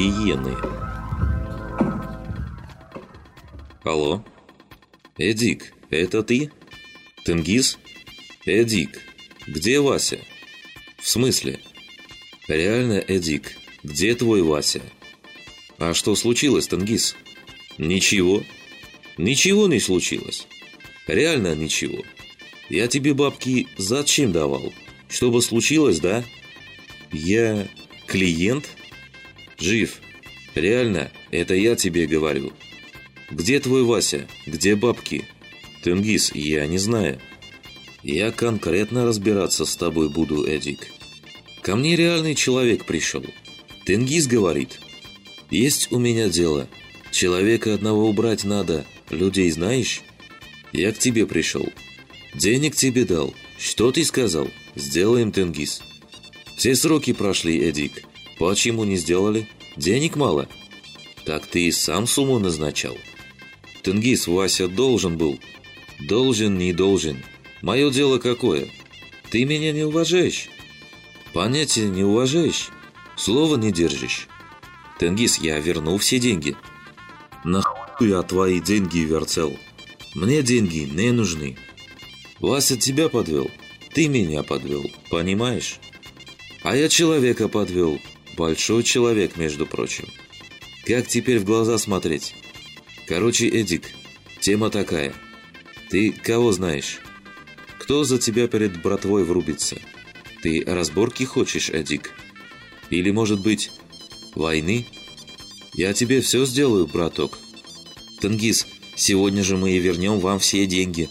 гиены. Алло? Эдик, это ты? Тенгиз? Эдик, где Вася? В смысле? Реально, Эдик, где твой Вася? А что случилось, Тенгиз? Ничего. Ничего не случилось. Реально ничего. Я тебе бабки зачем давал? Чтобы случилось, да? Я клиент? Жив. Реально, это я тебе говорю. Где твой Вася? Где бабки? Тенгиз, я не знаю. Я конкретно разбираться с тобой буду, Эдик. Ко мне реальный человек пришел. Тенгиз говорит. Есть у меня дело. Человека одного убрать надо. Людей знаешь? Я к тебе пришел. Денег тебе дал. Что ты сказал? Сделаем, Тенгиз. Все сроки прошли, Эдик. Почему не сделали? Денег мало. Так ты и сам сумму назначал. Тенгиз, Вася должен был. Должен, не должен. Мое дело какое? Ты меня не уважаешь? Понятия не уважаешь? Слова не держишь. Тенгиз, я верну все деньги. Нахуй я твои деньги вертел? Мне деньги не нужны. Вася тебя подвел, ты меня подвел, понимаешь? А я человека подвел, большой человек, между прочим. Как теперь в глаза смотреть? Короче, Эдик, тема такая. Ты кого знаешь? Кто за тебя перед братвой врубится? Ты разборки хочешь, Эдик? Или, может быть, войны? Я тебе все сделаю, браток. Тенгиз, сегодня же мы и вернем вам все деньги.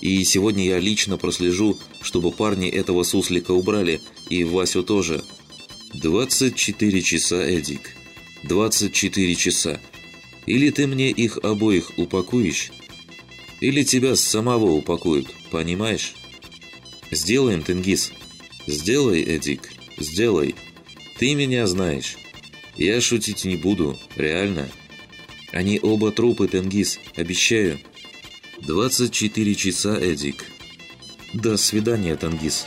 И сегодня я лично прослежу, чтобы парни этого суслика убрали, и Васю тоже. 24 часа, Эдик. 24 часа. Или ты мне их обоих упакуешь, или тебя самого упакуют, понимаешь? Сделаем, Тенгиз. Сделай, Эдик, сделай. Ты меня знаешь. Я шутить не буду, реально. Они оба трупы, Тенгиз, обещаю. 24 часа, Эдик. До свидания, Тенгиз.